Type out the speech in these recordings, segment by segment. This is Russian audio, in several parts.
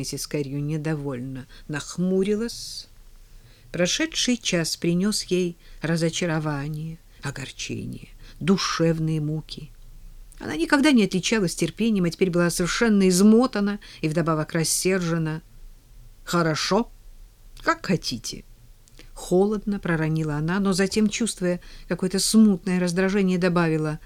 Миссис Кэррию недовольно нахмурилась. Прошедший час принес ей разочарование, огорчение, душевные муки. Она никогда не отличалась терпением, а теперь была совершенно измотана и вдобавок рассержена. «Хорошо, как хотите». Холодно проронила она, но затем, чувствуя какое-то смутное раздражение, добавила.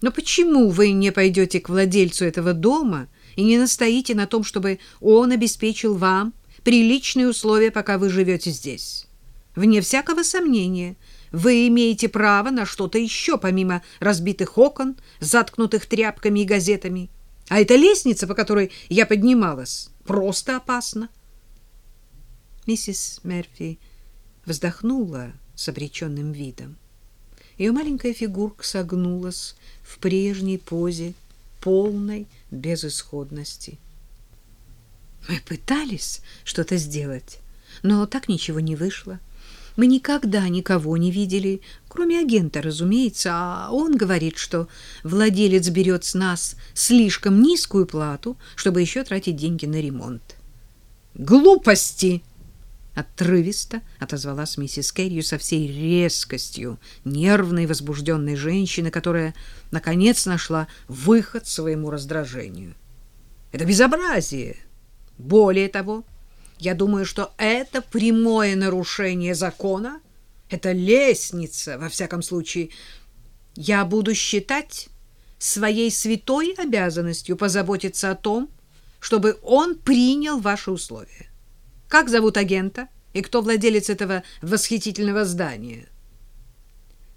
«Но почему вы не пойдете к владельцу этого дома и не настоите на том, чтобы он обеспечил вам приличные условия, пока вы живете здесь? Вне всякого сомнения, вы имеете право на что-то еще, помимо разбитых окон, заткнутых тряпками и газетами. А эта лестница, по которой я поднималась, просто опасна». Миссис Мерфи вздохнула с обреченным видом. Ее маленькая фигурка согнулась в прежней позе, полной безысходности. Мы пытались что-то сделать, но так ничего не вышло. Мы никогда никого не видели, кроме агента, разумеется, а он говорит, что владелец берет с нас слишком низкую плату, чтобы еще тратить деньги на ремонт. «Глупости!» Отрывисто отозвалась миссис Кэррию со всей резкостью нервной возбужденной женщины, которая наконец нашла выход своему раздражению. Это безобразие. Более того, я думаю, что это прямое нарушение закона. Это лестница, во всяком случае. Я буду считать своей святой обязанностью позаботиться о том, чтобы он принял ваши условия. Как зовут агента и кто владелец этого восхитительного здания?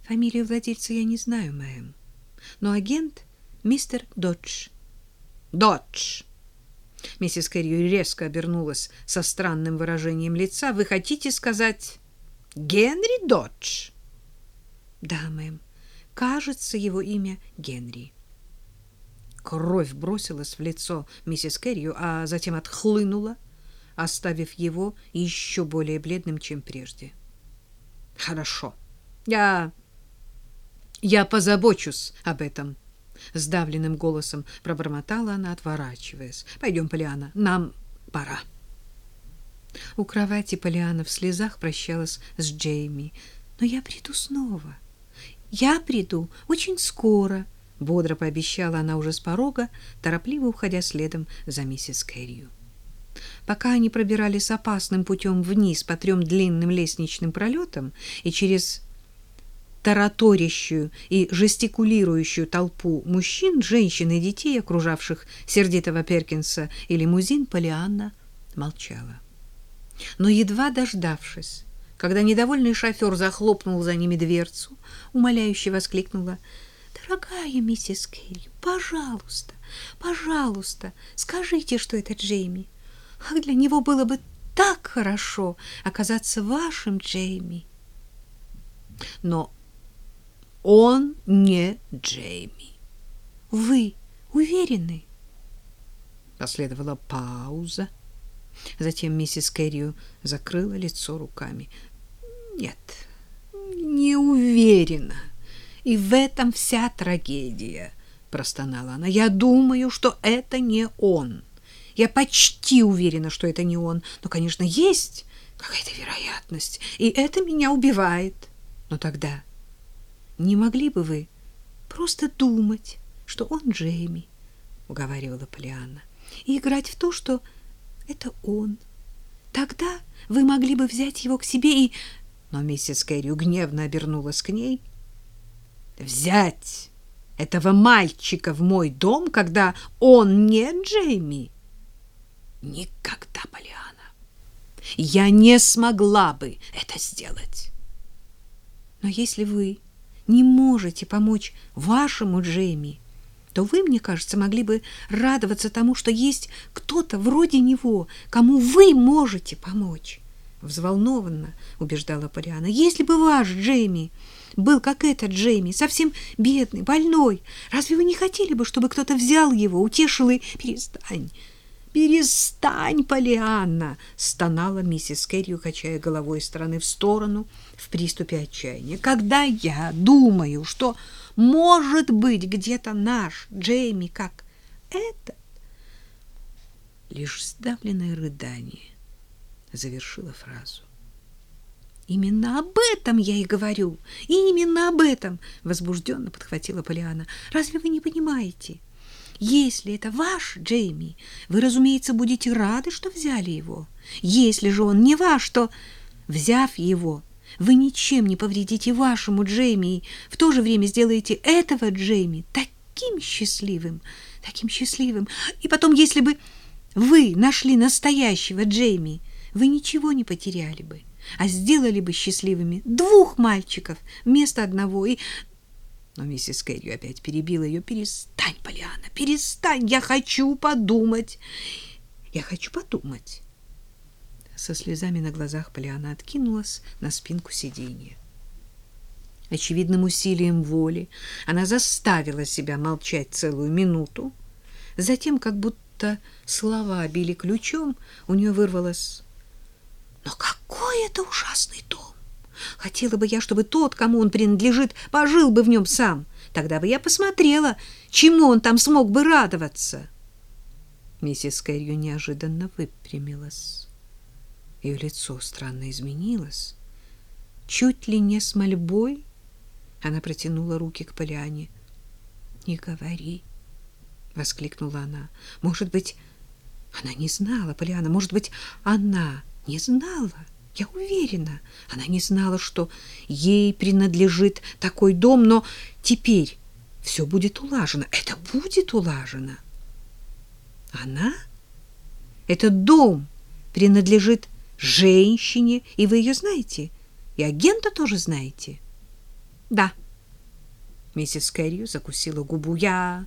Фамилию владельца я не знаю, мэм. Но агент мистер Додж. Додж. Миссис Кэрри резко обернулась со странным выражением лица. Вы хотите сказать Генри Додж? Да, мэм. Кажется, его имя Генри. Кровь бросилась в лицо миссис Кэррию, а затем отхлынула оставив его еще более бледным, чем прежде. Хорошо. Я я позабочусь об этом, сдавленным голосом пробормотала она, отворачиваясь. Пойдем, Полиана, нам пора. У кровати Полиана в слезах прощалась с Джейми. Но я приду снова. Я приду очень скоро, бодро пообещала она уже с порога, торопливо уходя следом за миссис Кэррию. Пока они пробирались опасным путем вниз по трем длинным лестничным пролетам и через тараторящую и жестикулирующую толпу мужчин, женщин и детей, окружавших сердитого Перкинса и лимузин, Полианна молчала. Но едва дождавшись, когда недовольный шофер захлопнул за ними дверцу, умоляюще воскликнула «Дорогая миссис Келли, пожалуйста, пожалуйста, скажите, что это Джейми. Ах, для него было бы так хорошо оказаться вашим, Джейми. Но он не Джейми. Вы уверены? Последовала пауза. Затем миссис Кэррио закрыла лицо руками. Нет, не уверена. И в этом вся трагедия, простонала она. Я думаю, что это не он. Я почти уверена, что это не он. Но, конечно, есть какая-то вероятность, и это меня убивает. Но тогда не могли бы вы просто думать, что он Джейми, уговаривала Полианна, и играть в то, что это он. Тогда вы могли бы взять его к себе и... Но миссис Кэрри гневно обернулась к ней. Взять этого мальчика в мой дом, когда он не Джейми? Никогда, Полиана. Я не смогла бы это сделать. Но если вы не можете помочь вашему Джейми, то вы, мне кажется, могли бы радоваться тому, что есть кто-то вроде него, кому вы можете помочь. Взволнованно убеждала Полиана. Если бы ваш Джейми был как этот Джейми, совсем бедный, больной, разве вы не хотели бы, чтобы кто-то взял его, утешил и перестань? Перестань, Полианна, стонала миссис Кэрри, качая головой из стороны в сторону в приступе отчаяния. Когда я думаю, что может быть где-то наш Джейми как этот, Лишь сдавленное рыдание завершило фразу. Именно об этом я и говорю. Именно об этом, возбужденно подхватила Полиана. Разве вы не понимаете? Если это ваш Джейми, вы, разумеется, будете рады, что взяли его. Если же он не ваш, то, взяв его, вы ничем не повредите вашему Джейми и в то же время сделаете этого Джейми таким счастливым, таким счастливым. И потом, если бы вы нашли настоящего Джейми, вы ничего не потеряли бы, а сделали бы счастливыми двух мальчиков вместо одного. И... Но миссис Кэрри опять перебила ее. «Перестань, Полиана, перестань! Я хочу подумать! Я хочу подумать!» Со слезами на глазах Полиана откинулась на спинку сиденья. Очевидным усилием воли она заставила себя молчать целую минуту. Затем, как будто слова били ключом, у нее вырвалось «Но какой это ужасный дом! Хотела бы я, чтобы тот, кому он принадлежит, пожил бы в нем сам. Тогда бы я посмотрела, чему он там смог бы радоваться». Миссис Кэррию неожиданно выпрямилась. Ее лицо странно изменилось. Чуть ли не с мольбой она протянула руки к Поляне. «Не говори!» — воскликнула она. «Может быть, она не знала, Поляна, может быть, она не знала?» Я уверена, она не знала, что ей принадлежит такой дом, но теперь все будет улажено. Это будет улажено. Она? Этот дом принадлежит женщине, и вы ее знаете, и агента тоже знаете. Да. Миссис Кэррию закусила губу. Я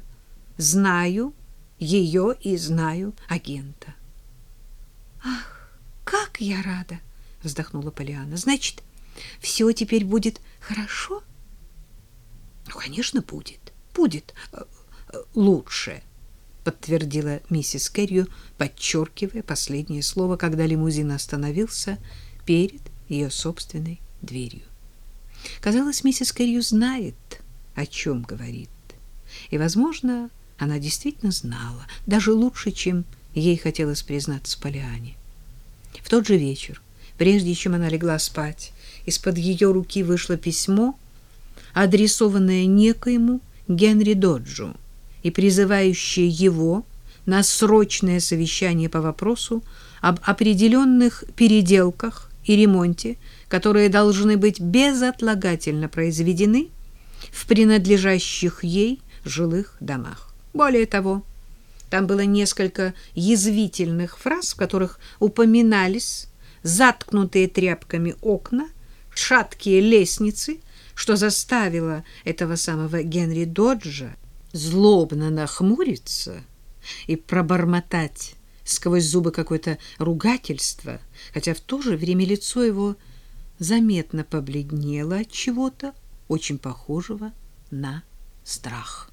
знаю ее и знаю агента. Ах, как я рада, вздохнула Полиана. Значит, все теперь будет хорошо? Ну, конечно, будет. Будет э, э, лучше подтвердила миссис Кэррию, подчеркивая последнее слово, когда лимузин остановился перед ее собственной дверью. Казалось, миссис Кэррию знает, о чем говорит. И, возможно, она действительно знала, даже лучше, чем ей хотелось признаться Полиане. В тот же вечер, прежде чем она легла спать, из-под ее руки вышло письмо, адресованное некоему Генри Доджу и призывающее его на срочное совещание по вопросу об определенных переделках и ремонте, которые должны быть безотлагательно произведены в принадлежащих ей жилых домах. Более того, там было несколько язвительных фраз, в которых упоминались заткнутые тряпками окна, шаткие лестницы, что заставило этого самого Генри Доджа злобно нахмуриться и пробормотать сквозь зубы какое-то ругательство, хотя в то же время лицо его заметно побледнело от чего-то очень похожего на страх.